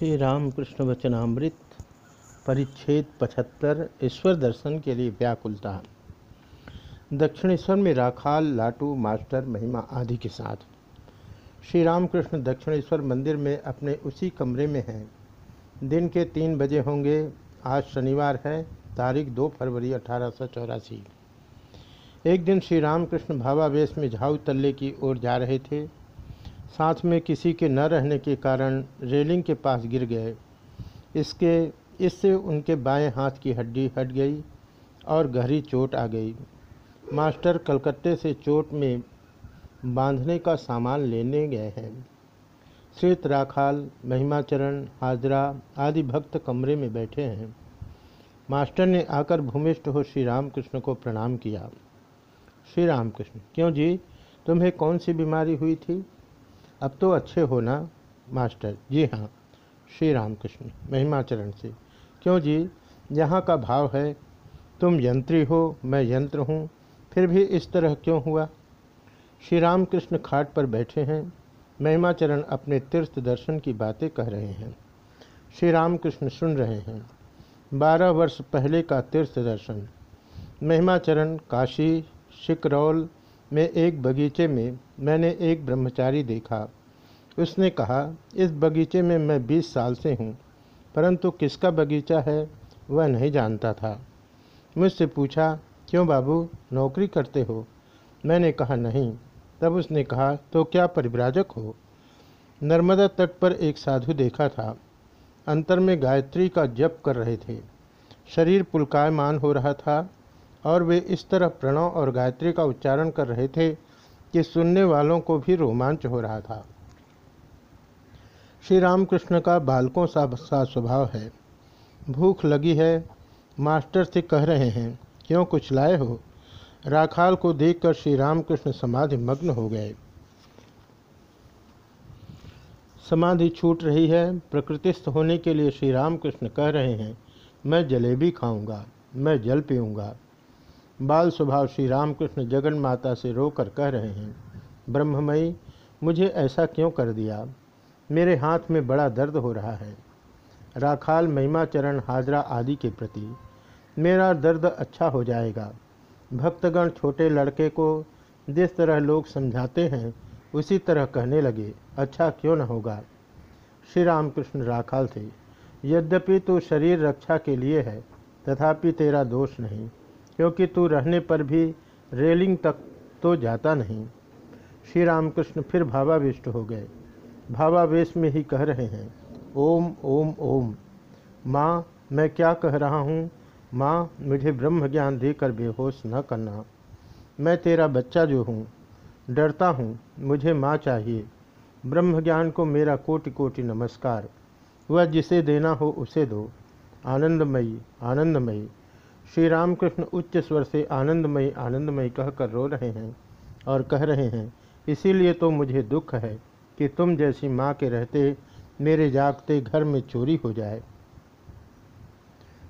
श्री रामकृष्ण वचनामृत, परिच्छेद पचहत्तर, ईश्वर दर्शन के लिए व्याकुलता। दक्षिणेश्वर में राखाल, लाटू, मास्टर, महिमा आदि के साथ। श्री रामकृष्ण दक्षिणेश्वर मंदिर में अपने उसी कमरे में हैं। दिन के तीन बजे होंगे। आज शनिवार है, तारीख दो फरवरी अठारह सौ चौरासी। एक दिन श्री रामकृष्ण भावावेश में झाऊ तल्ले की ओर जा रहे थे। साथ में किसी के न रहने के कारण रेलिंग के पास गिर गए। इसके, इससे उनके बाएँ हाथ की हड्डी हट गई और गहरी चोट आ गई। मास्टर कलकत्ते से चोट में बांधने का सामान लेने गए हैं। श्वेत राखाल, महिमाचरण, हाजरा आदि भक्त कमरे में बैठे हैं। मास्टर ने आकर भूमिष्ठ हो श्री रामकृष्ण को प्रणाम किया। श्री रामकृष्ण, क्यों जी? तुम्हें कौन सी बीमारी हुई थी? अब तो अच्छे हो ना, मास्टर? जी हाँ श्री रामकृष्ण महिमाचरण से। क्यों जी? यहाँ का भाव है, तुम यंत्री हो, मैं यंत्र हूँ, फिर भी इस तरह क्यों हुआ? श्री रामकृष्ण खाट पर बैठे हैं, महिमाचरण अपने तीर्थ दर्शन की बातें कह रहे हैं। श्री रामकृष्ण सुन रहे हैं, बारह वर्ष पहले का तीर्थ दर्शन, महिमाचरण, काशी शिकरौल में एक बगीचे में मैंने एक ब्रह्मचारी देखा। उसने कहा, इस बगीचे में मैं बीस साल से हूँ, परंतु किसका बगीचा है वह नहीं जानता था। मुझसे पूछा, क्यों बाबू, नौकरी करते हो? मैंने कहा, नहीं। तब उसने कहा तो क्या परिव्राजक हो? नर्मदा तट पर एक साधु देखा था। अंतर में गायत्री का जप कर रहे थे। शरीर पुलकायमान हो रहा था और वे इस तरह प्रणव और गायत्री का उच्चारण कर रहे थे कि सुनने वालों को भी रोमांच हो रहा था। श्री रामकृष्ण का बालकों सा सा स्वभाव है। भूख लगी है, मास्टर से कह रहे हैं, क्यों कुछ लाए हो? राखाल को देखकर श्री रामकृष्ण समाधि मग्न हो गए। समाधि छूट रही है, प्रकृतिस्थ होने के लिए श्री रामकृष्ण कह रहे हैं, मैं जलेबी खाऊँगा, मैं जल पीऊँगा। बाल स्वभाव श्री रामकृष्ण जगन माता से रोकर कह रहे हैं, ब्रह्ममयी, मुझे ऐसा क्यों कर दिया? मेरे हाथ में बड़ा दर्द हो रहा है। राखाल महिमाचरण हाजरा आदि के प्रति, मेरा दर्द अच्छा हो जाएगा। भक्तगण छोटे लड़के को जिस तरह लोग समझाते हैं, उसी तरह कहने लगे अच्छा क्यों न होगा? श्री रामकृष्ण राखाल थे, यद्यपि तू शरीर रक्षा के लिए है, तथापि तेरा दोष नहीं। क्योंकि तू रहने पर भी रेलिंग तक तो जाता नहीं। श्री रामकृष्ण फिर भावाविष्ट हो गए। भावावेश में ही कह रहे हैं, ओम ओम ओम। माँ, मैं क्या कह रहा हूँ? माँ, मुझे ब्रह्म ज्ञान देकर बेहोश न करना। मैं तेरा बच्चा जो हूँ, डरता हूँ, मुझे माँ चाहिए। ब्रह्म ज्ञान को मेरा कोटि कोटि नमस्कार। वह जिसे देना हो उसे दो। आनंदमयी आनंदमयी। श्री रामकृष्ण उच्च स्वर से आनंदमय, आनंदमयी कहकर रो रहे हैं और कह रहे हैं, इसीलिए तो मुझे दुख है कि तुम जैसी माँ के रहते मेरे जागते घर में चोरी हो जाए।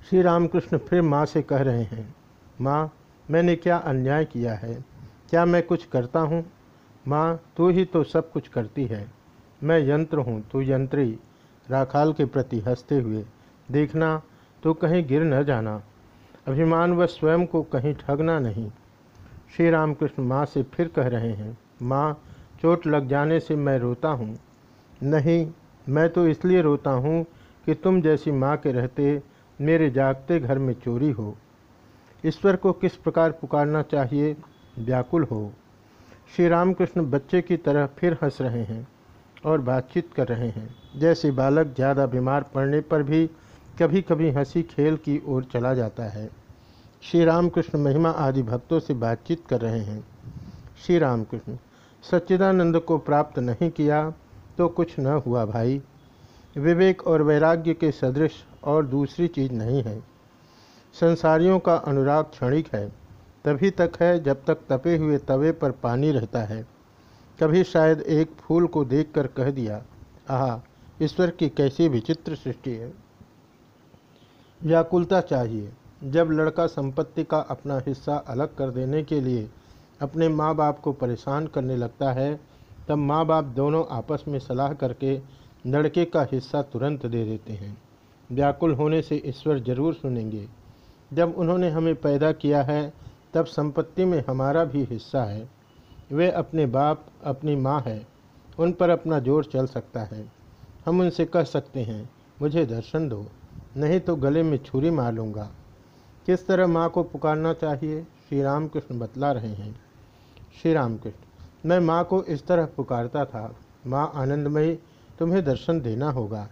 श्री रामकृष्ण फिर माँ से कह रहे हैं, माँ, मैंने क्या अन्याय किया है? क्या मैं कुछ करता हूँ? माँ, तू ही तो सब कुछ करती है। मैं यंत्र हूँ, तू यंत्री। राखाल के प्रति हँसते हुए, देखना तो कहीं गिर न जाना। अभिमान व स्वयं को कहीं ठगना नहीं। श्री रामकृष्ण माँ से फिर कह रहे हैं, माँ, चोट लग जाने से मैं रोता हूँ। नहीं, मैं तो इसलिए रोता हूँ कि तुम जैसी माँ के रहते मेरे जागते घर में चोरी हो। ईश्वर को किस प्रकार पुकारना चाहिए? व्याकुल हो। श्री रामकृष्ण बच्चे की तरह फिर हंस रहे हैं और बातचीत कर रहे हैं। जैसे बालक ज़्यादा बीमार पड़ने पर भी कभी कभी हँसी खेल की ओर चला जाता है। श्री रामकृष्ण महिमा आदि भक्तों से बातचीत कर रहे हैं। श्री रामकृष्ण सच्चिदानंद को प्राप्त नहीं किया तो कुछ न हुआ भाई। विवेक और वैराग्य के सदृश और दूसरी चीज़ नहीं है। संसारियों का अनुराग क्षणिक है। तभी तक है जब तक तपे हुए तवे पर पानी रहता है। कभी शायद एक फूल को देखकर कह दिया, आह, ईश्वर की कैसी विचित्र सृष्टि है। व्याकुलता चाहिए। जब लड़का संपत्ति का अपना हिस्सा अलग कर देने के लिए अपने माँ बाप को परेशान करने लगता है, तब माँ बाप दोनों आपस में सलाह करके लड़के का हिस्सा तुरंत दे देते हैं। व्याकुल होने से ईश्वर ज़रूर सुनेंगे। जब उन्होंने हमें पैदा किया है, तब संपत्ति में हमारा भी हिस्सा है। वे अपने बाप, अपनी माँ है। उन पर अपना ज़ोर चल सकता है। हम उनसे कह सकते हैं, मुझे दर्शन दो। नहीं तो गले में छुरी मार लूँगा। किस तरह माँ को पुकारना चाहिए? श्री राम कृष्ण बतला रहे हैं। श्री राम कृष्ण मैं माँ को इस तरह पुकारता था। माँ आनंदमयी, तुम्हें दर्शन देना होगा।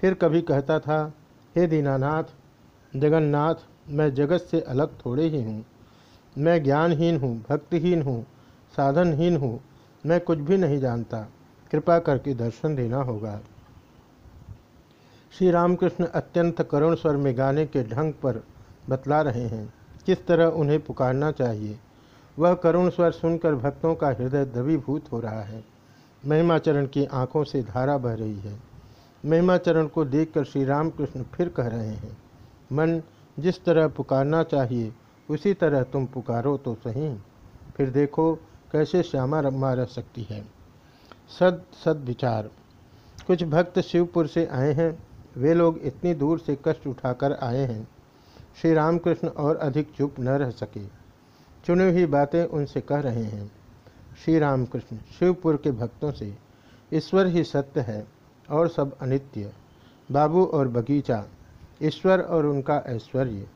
फिर कभी कहता था, हे दीनानाथ, जगन्नाथ, मैं जगत से अलग थोड़े ही हूँ। मैं ज्ञानहीन हूँ, भक्तिहीन हूँ, साधनहीन हूँ, मैं कुछ भी नहीं जानता। कृपा करके दर्शन देना होगा। श्री रामकृष्ण अत्यंत करुण स्वर में गाने के ढंग पर बतला रहे हैं। किस तरह उन्हें पुकारना चाहिए? वह करुण स्वर सुनकर भक्तों का हृदय द्रवीभूत हो रहा है। महिमाचरण की आँखों से धारा बह रही है। महिमाचरण को देखकर श्री रामकृष्ण फिर कह रहे हैं, मन, जिस तरह पुकारना चाहिए, उसी तरह तुम पुकारो तो सही। फिर देखो कैसे श्यामा रमा रह सकती है। सद सद विचार। कुछ भक्त शिवपुर से आए हैं। वे लोग इतनी दूर से कष्ट उठाकर आए हैं। श्री रामकृष्ण और अधिक चुप न रह सके। चुनी हुई बातें उनसे कह रहे हैं। श्री रामकृष्ण, शिवपुर के भक्तों से, ईश्वर ही सत्य है और सब अनित्य। बाबू और बगीचा, ईश्वर और उनका ऐश्वर्य।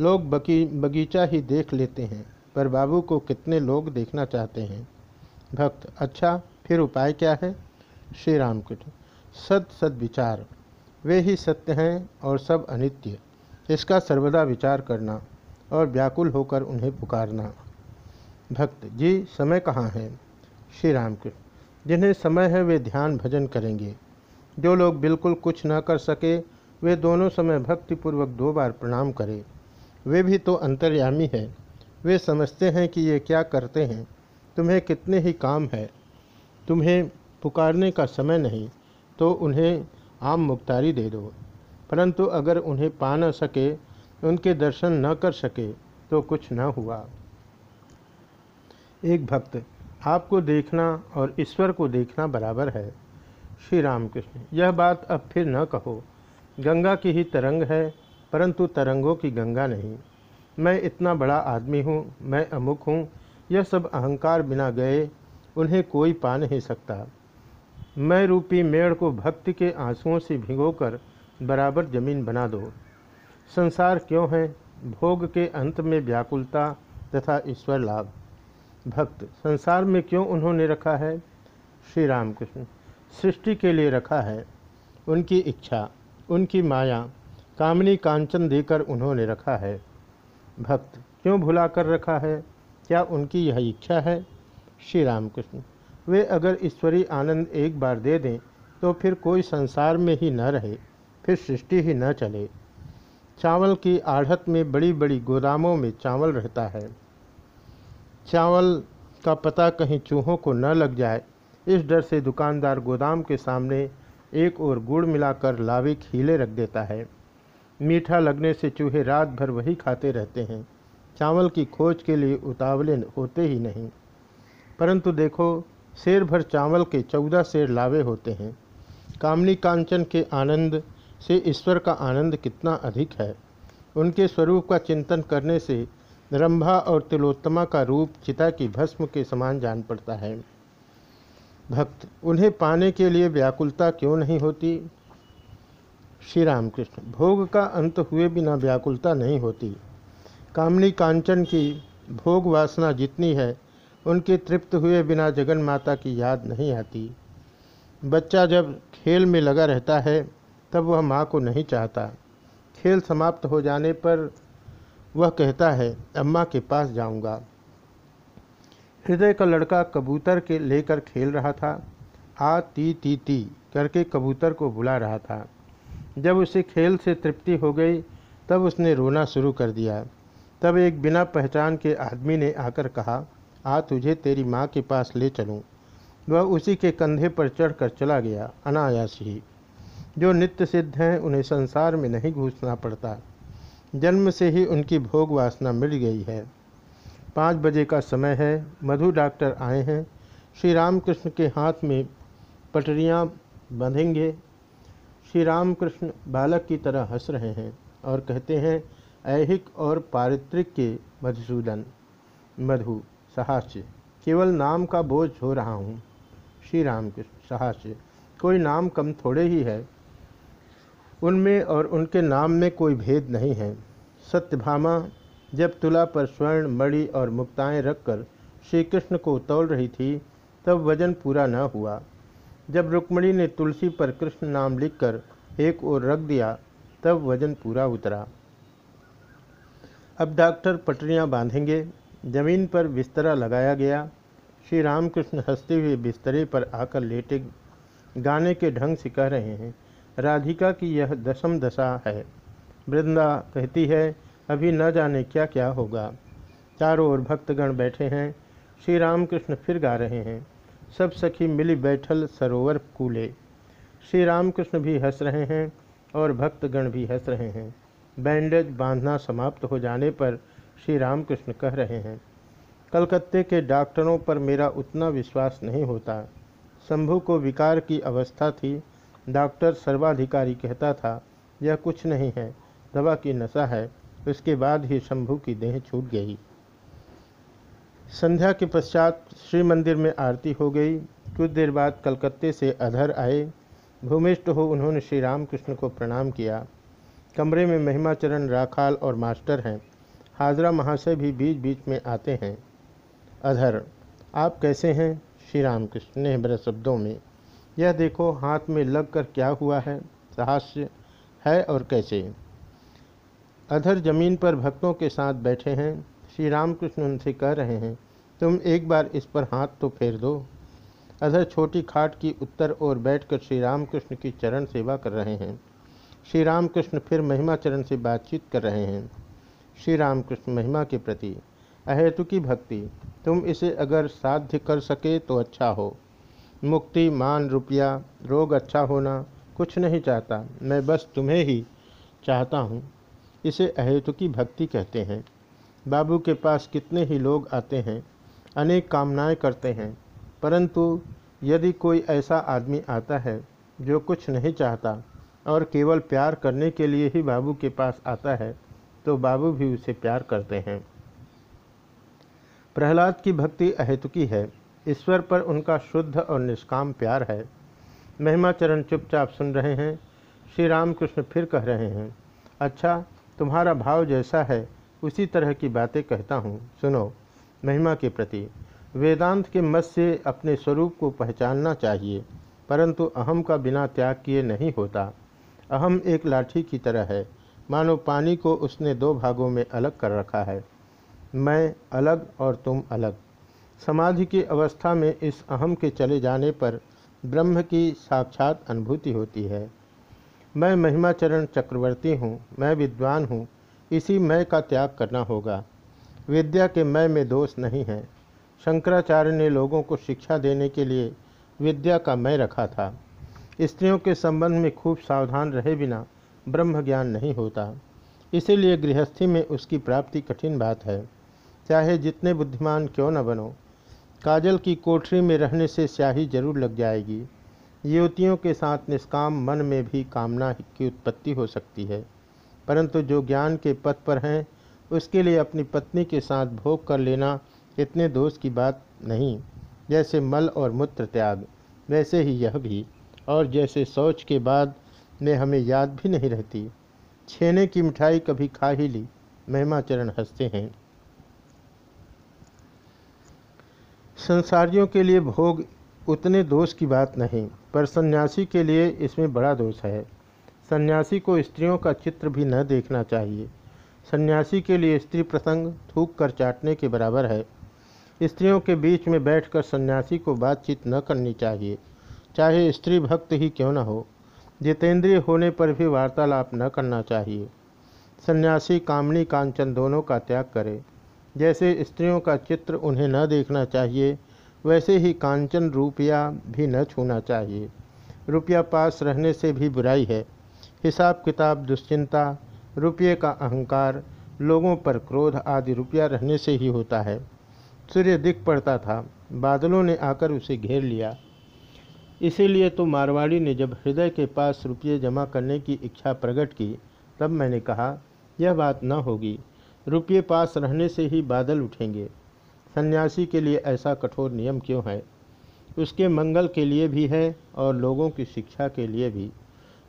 लोग बगी बगीचा ही देख लेते हैं, पर बाबू को कितने लोग देखना चाहते हैं। भक्त अच्छा फिर उपाय क्या है? श्री रामकृष्ण सद सद विचार। वे ही सत्य हैं और सब अनित्य। इसका सर्वदा विचार करना और व्याकुल होकर उन्हें पुकारना। भक्त, जी, समय कहाँ है? श्री राम कृष्ण जिन्हें समय है वे ध्यान भजन करेंगे। जो लोग बिल्कुल कुछ न कर सके, वे दोनों समय भक्तिपूर्वक दो बार प्रणाम करें। वे भी तो अंतर्यामी है। वे समझते हैं कि ये क्या करते हैं। तुम्हें कितने ही काम है। तुम्हें पुकारने का समय नहीं तो उन्हें आम मुख्तारी दे दो। परंतु अगर उन्हें पा न सके, उनके दर्शन न कर सके तो कुछ न हुआ। एक भक्त, आपको देखना और ईश्वर को देखना बराबर है। श्री रामकृष्ण, यह बात अब फिर न कहो। गंगा की ही तरंग है, परंतु तरंगों की गंगा नहीं। मैं इतना बड़ा आदमी हूँ, मैं अमुक हूँ, यह सब अहंकार बिना गए, उन्हें कोई पा नहीं सकता। मैं रूपी मेड़ को भक्ति के आंसुओं से भिगोकर बराबर ज़मीन बना दो। संसार क्यों है? भोग के अंत में व्याकुलता तथा ईश्वर लाभ। भक्त, संसार में क्यों उन्होंने रखा है? श्री रामकृष्ण सृष्टि के लिए रखा है। उनकी इच्छा, उनकी माया, कामनी कांचन देकर उन्होंने रखा है। भक्त, क्यों भुला कर रखा है? क्या उनकी यह इच्छा है? श्री रामकृष्ण वे अगर ईश्वरी आनंद एक बार दे दें तो फिर कोई संसार में ही न रहे, फिर सृष्टि ही न चले। चावल की आढ़त में बड़ी बड़ी गोदामों में चावल रहता है। चावल का पता कहीं चूहों को न लग जाए, इस डर से दुकानदार गोदाम के सामने एक और गुड़ मिलाकर लावे खीले रख देता है। मीठा लगने से चूहे रात भर वही खाते रहते हैं। चावल की खोज के लिए उतावले होते ही नहीं। परंतु देखो शेर भर चावल के चौदह शेर लावे होते हैं। कामनी कांचन के आनंद से ईश्वर का आनंद कितना अधिक है। उनके स्वरूप का चिंतन करने से रंभा और तिलोत्तमा का रूप चिता की भस्म के समान जान पड़ता है। भक्त, उन्हें पाने के लिए व्याकुलता क्यों नहीं होती? श्री रामकृष्ण भोग का अंत हुए बिना व्याकुलता नहीं होती। कामनी कांचन की भोग वासना जितनी है उनके तृप्त हुए बिना जगन माता की याद नहीं आती। बच्चा जब खेल में लगा रहता है, तब वह माँ को नहीं चाहता। खेल समाप्त हो जाने पर वह कहता है, अम्मा के पास जाऊँगा। हृदय का लड़का कबूतर के लेकर खेल रहा था। आ, ती ती ती, करके कबूतर को बुला रहा था। जब उसे खेल से तृप्ति हो गई, तब उसने रोना शुरू कर दिया। तब एक बिना पहचान के आदमी ने आकर कहा आ तुझे तेरी माँ के पास ले चलूँ। वह उसी के कंधे पर चढ़कर चला गया, अनायास। ही जो नित्य सिद्ध हैं, उन्हें संसार में नहीं घुसना पड़ता। जन्म से ही उनकी भोग वासना मिल गई है। पाँच बजे का समय है, मधु डॉक्टर आए हैं। श्री रामकृष्ण के हाथ में पटरियाँ बंधेंगे। श्री रामकृष्ण बालक की तरह हंस रहे हैं और कहते हैं, ऐहिक और पारित्रिक के मधुसूदन, मधु। सहास्य केवल नाम का बोझ हो रहा हूँ। श्री राम कृष्ण सहास्य कोई नाम कम थोड़े ही है। उनमें और उनके नाम में कोई भेद नहीं है। सत्यभामा, जब तुला पर स्वर्ण, मणि और मुक्ताएँ रखकर श्री कृष्ण को तौल रही थी, तब वज़न पूरा न हुआ। जब रुक्मणी ने तुलसी पर कृष्ण नाम लिखकर एक ओर रख दिया, तब वज़न पूरा उतरा। अब डॉक्टर पटरियाँ बांधेंगे ज़मीन पर बिस्तरा लगाया गया। श्री रामकृष्ण हँसते हुए बिस्तरे पर आकर लेटे गाने के ढंग से कह रहे हैं, राधिका की यह दशम दशा है। वृंदा कहती है, अभी न जाने क्या क्या होगा। चारों ओर भक्तगण बैठे हैं। श्री रामकृष्ण फिर गा रहे हैं। सब सखी मिली बैठल सरोवर कूले। श्री रामकृष्ण भी हंस रहे हैं और भक्तगण भी हंस रहे हैं। बैंडेज बांधना समाप्त हो जाने पर श्री रामकृष्ण कह रहे हैं, कलकत्ते के डॉक्टरों पर मेरा उतना विश्वास नहीं होता। शंभू को विकार की अवस्था थी, डॉक्टर सर्वाधिकारी कहता था, यह कुछ नहीं है, दवा की नशा है उसके बाद ही शंभू की देह छूट गई। संध्या के पश्चात श्री मंदिर में आरती हो गई। कुछ देर बाद कलकत्ते से अधर आए। भूमिष्ठ हो उन्होंने श्री रामकृष्ण को प्रणाम किया। कमरे में महिमाचरण राखाल और मास्टर हैं। हाजरा महाशय भी बीच बीच में आते हैं। अधर आप कैसे हैं? श्री रामकृष्ण ने बड़े शब्दों में, यह देखो हाथ में लग कर क्या हुआ है? साहस्य है और कैसे? अधर ज़मीन पर भक्तों के साथ बैठे हैं। श्री रामकृष्ण उनसे कह रहे हैं, तुम एक बार इस पर हाथ तो फेर दो। अधर छोटी खाट की उत्तर ओर बैठकर श्री रामकृष्ण की चरण सेवा कर रहे हैं। श्री रामकृष्ण फिर महिमा चरण से बातचीत कर रहे हैं। श्री रामकृष्ण महिमा के प्रति अहेतु की भक्ति। तुम इसे अगर साध्य कर सके तो अच्छा हो। मुक्ति, मान, रुपया, रोग अच्छा होना कुछ नहीं चाहता। मैं बस तुम्हें ही चाहता हूँ। इसे अहेतु की भक्ति कहते हैं। बाबू के पास कितने ही लोग आते हैं, अनेक कामनाएँ करते हैं, परंतु यदि कोई ऐसा आदमी आता है जो कुछ नहीं चाहता और केवल प्यार करने के लिए ही बाबू के पास आता है तो बाबू भी उसे प्यार करते हैं। प्रहलाद की भक्ति अहेतुकी है। ईश्वर पर उनका शुद्ध और निष्काम प्यार है। महिमाचरण चुपचाप सुन रहे हैं। श्री रामकृष्ण फिर कह रहे हैं अच्छा तुम्हारा भाव जैसा है, उसी तरह की बातें कहता हूँ। सुनो, महिमा के प्रति, वेदांत के मत से अपने स्वरूप को पहचानना चाहिए, परंतु अहम का बिना त्याग किए नहीं होता। अहम एक लाठी की तरह है। मानो पानी को उसने दो भागों में अलग कर रखा है। मैं अलग और तुम अलग। समाधि की अवस्था में इस अहम के चले जाने पर ब्रह्म की साक्षात अनुभूति होती है। मैं महिमाचरण चक्रवर्ती हूँ, मैं विद्वान हूँ, इसी मैं का त्याग करना होगा। विद्या के मैं में दोष नहीं है। शंकराचार्य ने लोगों को शिक्षा देने के लिए विद्या का मैं रखा था। स्त्रियों के संबंध में खूब सावधान रहे बिना ब्रह्म ज्ञान नहीं होता। इसीलिए गृहस्थी में उसकी प्राप्ति कठिन बात है। चाहे जितने बुद्धिमान क्यों न बनो, काजल की कोठरी में रहने से स्याही ज़रूर लग जाएगी। युवतियों के साथ निष्काम मन में भी कामना की उत्पत्ति हो सकती है। परंतु जो ज्ञान के पथ पर हैं, उसके लिए अपनी पत्नी के साथ भोग कर लेना इतने दोष की बात नहीं। जैसे मल और मूत्र त्याग, वैसे ही यह भी। और जैसे शौच के बाद में हमें याद भी नहीं रहती। छेने की मिठाई कभी खा ही ली। महिमाचरण हँसते हैं। संसारियों के लिए भोग उतने दोष की बात नहीं, पर सन्यासी के लिए इसमें बड़ा दोष है। सन्यासी को स्त्रियों का चित्र भी न देखना चाहिए। सन्यासी के लिए स्त्री प्रसंग थूक कर चाटने के बराबर है। स्त्रियों के बीच में बैठकर सन्यासी को बातचीत न करनी चाहिए। चाहे स्त्री भक्त ही क्यों न हो। जितेंद्रिय होने पर भी वार्तालाप न करना चाहिए। सन्यासी, कामनी, कांचन दोनों का त्याग करे। जैसे स्त्रियों का चित्र उन्हें न देखना चाहिए, वैसे ही कांचन रुपया भी न छूना चाहिए। रुपया पास रहने से भी बुराई है। हिसाब किताब, दुश्चिंता, रुपये का अहंकार, लोगों पर क्रोध आदि रुपया रहने से ही होता है। सूर्य दिख पड़ता था। बादलों ने आकर उसे घेर लिया। इसीलिए तो मारवाड़ी ने जब हृदय के पास रुपये जमा करने की इच्छा प्रकट की, तब मैंने कहा, यह बात न होगी। रुपये पास रहने से ही बादल उठेंगे। सन्यासी के लिए ऐसा कठोर नियम क्यों है? उसके मंगल के लिए भी है और लोगों की शिक्षा के लिए भी।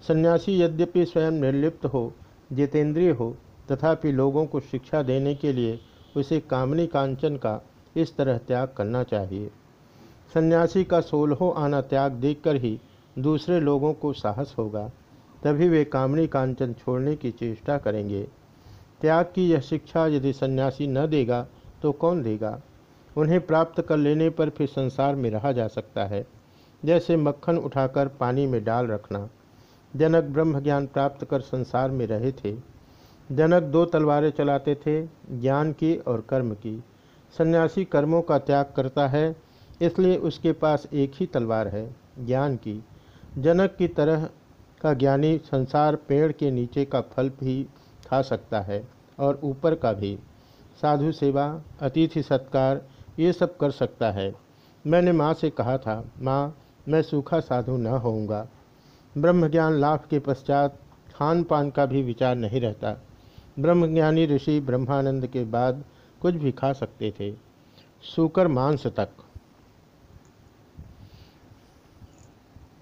सन्यासी यद्यपि स्वयं निर्लिप्त हो, जितेंद्रिय हो, तथापि लोगों को शिक्षा देने के लिए उसे कामनी कांचन का इस तरह त्याग करना चाहिए। सन्यासी का सोलहों आना त्याग देखकर ही दूसरे लोगों को साहस होगा। तभी वे कामनी कांचन छोड़ने की चेष्टा करेंगे। त्याग की यह शिक्षा यदि सन्यासी न देगा तो कौन देगा? उन्हें प्राप्त कर लेने पर फिर संसार में रहा जा सकता है। जैसे मक्खन उठाकर पानी में डाल रखना। जनक ब्रह्म ज्ञान प्राप्त कर संसार में रहे थे। जनक दो तलवारें चलाते थे, ज्ञान की और कर्म की। सन्यासी कर्मों का त्याग करता है इसलिए उसके पास एक ही तलवार है, ज्ञान की। जनक की तरह का ज्ञानी संसार पेड़ के नीचे का फल भी खा सकता है और ऊपर का भी। साधु सेवा, अतिथि सत्कार, ये सब कर सकता है। मैंने माँ से कहा था, माँ, मैं सूखा साधु न होऊँगा। ब्रह्मज्ञान लाभ के पश्चात खान पान का भी विचार नहीं रहता। ब्रह्मज्ञानी ऋषि ब्रह्मानंद के बाद कुछ भी खा सकते थे। सूकर मांस तक।